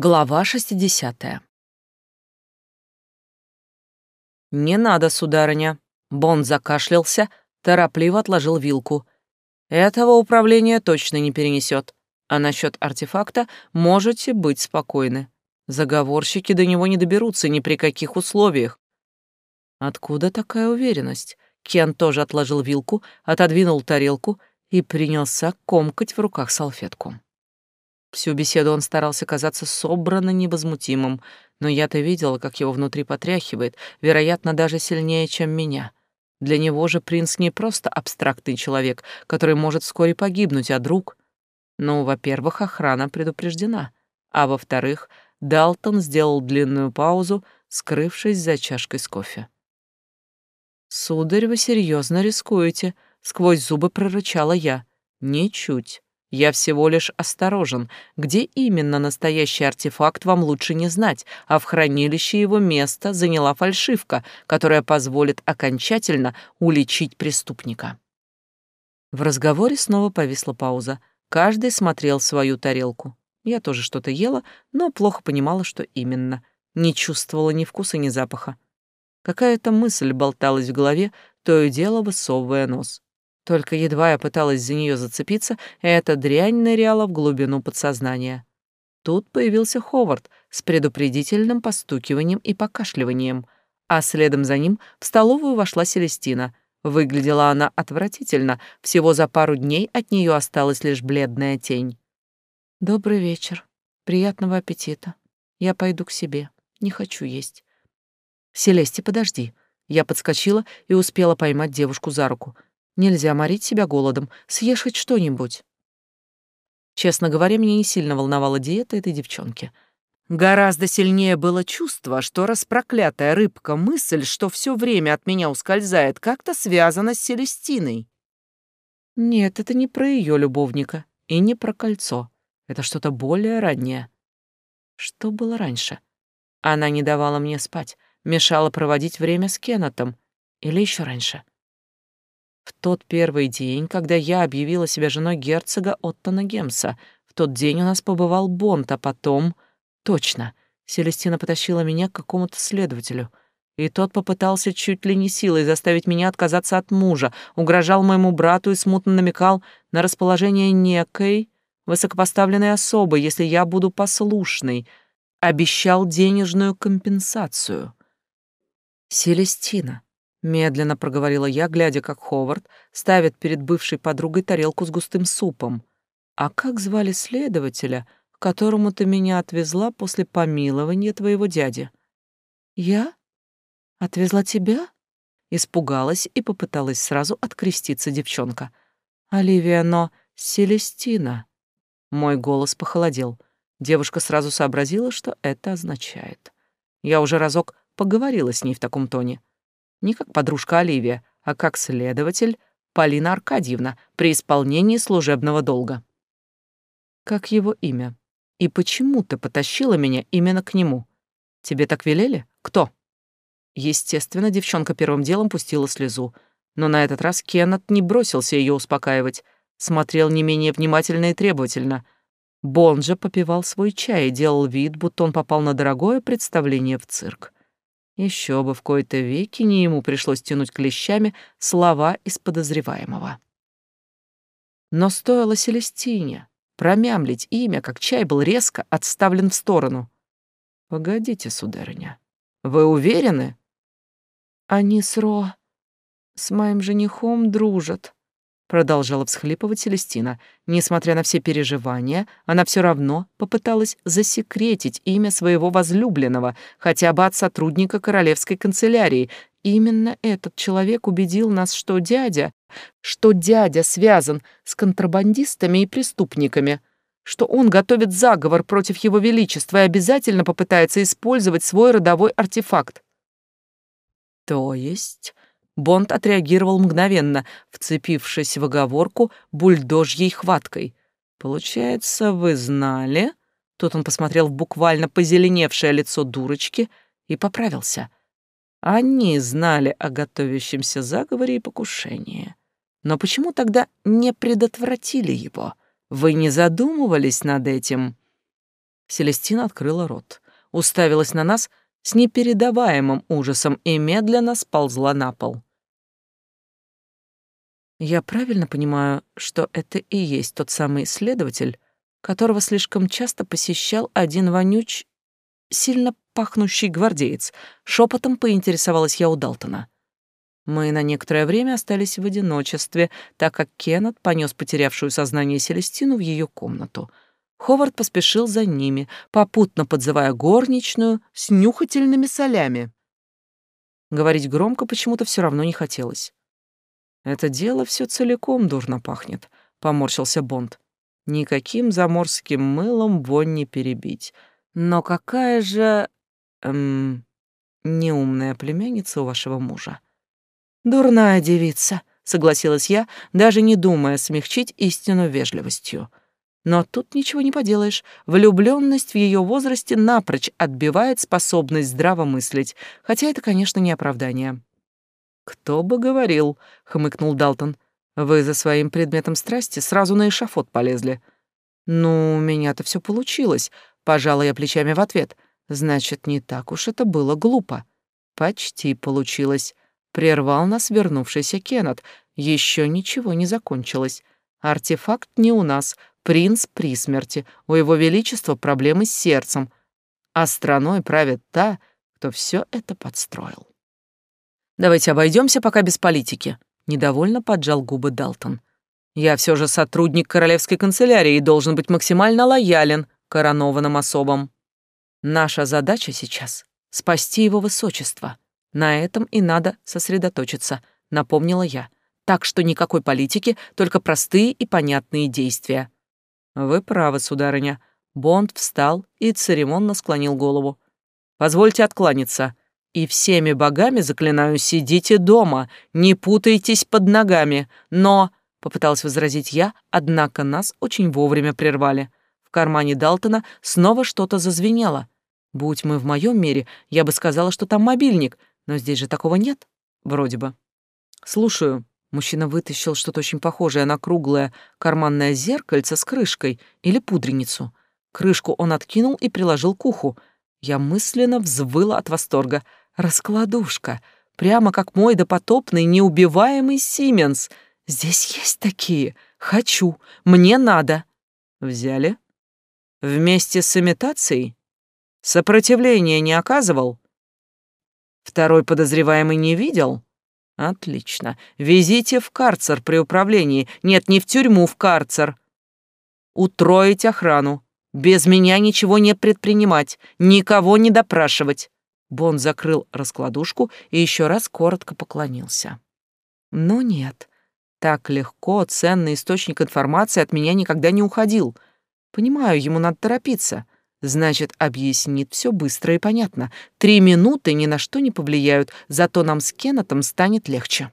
Глава 60. «Не надо, сударыня!» Бонд закашлялся, торопливо отложил вилку. «Этого управления точно не перенесет. А насчет артефакта можете быть спокойны. Заговорщики до него не доберутся ни при каких условиях». «Откуда такая уверенность?» Кен тоже отложил вилку, отодвинул тарелку и принялся комкать в руках салфетку. Всю беседу он старался казаться собранно невозмутимым, но я-то видела, как его внутри потряхивает, вероятно, даже сильнее, чем меня. Для него же принц не просто абстрактный человек, который может вскоре погибнуть, а друг. Ну, во-первых, охрана предупреждена, а во-вторых, Далтон сделал длинную паузу, скрывшись за чашкой с кофе. «Сударь, вы серьезно рискуете», — сквозь зубы прорычала я. «Ничуть. Я всего лишь осторожен. Где именно настоящий артефакт, вам лучше не знать, а в хранилище его место заняла фальшивка, которая позволит окончательно уличить преступника. В разговоре снова повисла пауза. Каждый смотрел свою тарелку. Я тоже что-то ела, но плохо понимала, что именно. Не чувствовала ни вкуса, ни запаха. Какая-то мысль болталась в голове, то и дело высовывая нос. Только едва я пыталась за нее зацепиться, эта дрянь ныряла в глубину подсознания. Тут появился Ховард с предупредительным постукиванием и покашливанием, а следом за ним в столовую вошла Селестина. Выглядела она отвратительно, всего за пару дней от нее осталась лишь бледная тень. «Добрый вечер. Приятного аппетита. Я пойду к себе. Не хочу есть». «Селесте, подожди». Я подскочила и успела поймать девушку за руку — Нельзя морить себя голодом. Съешь хоть что-нибудь. Честно говоря, меня не сильно волновала диета этой девчонки. Гораздо сильнее было чувство, что распроклятая рыбка мысль, что все время от меня ускользает, как-то связана с Селестиной. Нет, это не про ее любовника и не про кольцо. Это что-то более раннее. Что было раньше? Она не давала мне спать, мешала проводить время с Кеннетом. Или еще раньше? В тот первый день, когда я объявила себя женой герцога Оттона Гемса, в тот день у нас побывал Бонд, а потом... Точно, Селестина потащила меня к какому-то следователю. И тот попытался чуть ли не силой заставить меня отказаться от мужа, угрожал моему брату и смутно намекал на расположение некой высокопоставленной особы, если я буду послушной, обещал денежную компенсацию. Селестина, Медленно проговорила я, глядя, как Ховард ставит перед бывшей подругой тарелку с густым супом. «А как звали следователя, которому ты меня отвезла после помилования твоего дяди?» «Я? Отвезла тебя?» Испугалась и попыталась сразу откреститься девчонка. «Оливия, но Селестина». Мой голос похолодел. Девушка сразу сообразила, что это означает. Я уже разок поговорила с ней в таком тоне. Не как подружка Оливия, а как следователь Полина Аркадьевна при исполнении служебного долга. Как его имя? И почему ты потащила меня именно к нему? Тебе так велели? Кто? Естественно, девчонка первым делом пустила слезу, но на этот раз Кеннет не бросился ее успокаивать, смотрел не менее внимательно и требовательно. Бон же попивал свой чай и делал вид, будто он попал на дорогое представление в цирк. Еще бы в кои-то веки не ему пришлось тянуть клещами слова из подозреваемого. Но стоило Селестине промямлить имя, как чай был резко отставлен в сторону. «Погодите, сударыня, вы уверены?» «Они с Ро... с моим женихом дружат», Продолжала всхлипывать Селестина. Несмотря на все переживания, она все равно попыталась засекретить имя своего возлюбленного, хотя бы от сотрудника королевской канцелярии. Именно этот человек убедил нас, что дядя, что дядя связан с контрабандистами и преступниками, что он готовит заговор против его величества и обязательно попытается использовать свой родовой артефакт. То есть Бонд отреагировал мгновенно, вцепившись в оговорку бульдожьей хваткой. «Получается, вы знали?» Тут он посмотрел в буквально позеленевшее лицо дурочки и поправился. Они знали о готовящемся заговоре и покушении. Но почему тогда не предотвратили его? Вы не задумывались над этим? Селестина открыла рот, уставилась на нас с непередаваемым ужасом и медленно сползла на пол. Я правильно понимаю, что это и есть тот самый следователь, которого слишком часто посещал один вонюч, сильно пахнущий гвардеец. Шепотом поинтересовалась я у Далтона. Мы на некоторое время остались в одиночестве, так как Кеннет понес потерявшую сознание Селестину в ее комнату. Ховард поспешил за ними, попутно подзывая горничную с нюхательными солями. Говорить громко почему-то все равно не хотелось. «Это дело все целиком дурно пахнет», — поморщился Бонд. «Никаким заморским мылом вонь не перебить. Но какая же... Эм, неумная племянница у вашего мужа?» «Дурная девица», — согласилась я, даже не думая смягчить истину вежливостью. Но тут ничего не поделаешь. Влюбленность в ее возрасте напрочь отбивает способность здраво мыслить, хотя это, конечно, не оправдание. «Кто бы говорил», — хмыкнул Далтон. «Вы за своим предметом страсти сразу на эшафот полезли». «Ну, у меня-то все получилось», — пожала я плечами в ответ. «Значит, не так уж это было глупо». «Почти получилось», — прервал нас вернувшийся Кеннет. Еще ничего не закончилось. Артефакт не у нас, принц при смерти, у его величества проблемы с сердцем, а страной правит та, кто все это подстроил. Давайте обойдемся пока без политики. Недовольно поджал губы Далтон. Я все же сотрудник королевской канцелярии и должен быть максимально лоялен коронованным особам. Наша задача сейчас — спасти его высочество. На этом и надо сосредоточиться, напомнила я. Так что никакой политики, только простые и понятные действия. Вы правы, сударыня. Бонд встал и церемонно склонил голову. Позвольте откланяться и всеми богами заклинаю, сидите дома, не путайтесь под ногами. Но, — попыталась возразить я, однако нас очень вовремя прервали. В кармане Далтона снова что-то зазвенело. Будь мы в моем мире, я бы сказала, что там мобильник, но здесь же такого нет, вроде бы. Слушаю. Мужчина вытащил что-то очень похожее на круглое карманное зеркальце с крышкой или пудреницу. Крышку он откинул и приложил к уху. Я мысленно взвыла от восторга — Раскладушка, прямо как мой допотопный неубиваемый Сименс. Здесь есть такие. Хочу. Мне надо. Взяли? Вместе с имитацией? Сопротивления не оказывал? Второй подозреваемый не видел? Отлично. Везите в карцер при управлении. Нет, не в тюрьму, в карцер. Утроить охрану. Без меня ничего не предпринимать, никого не допрашивать. Бон закрыл раскладушку и еще раз коротко поклонился. Но нет, так легко ценный источник информации от меня никогда не уходил. Понимаю, ему надо торопиться. Значит, объяснит все быстро и понятно. Три минуты ни на что не повлияют, зато нам с Кеннетом станет легче.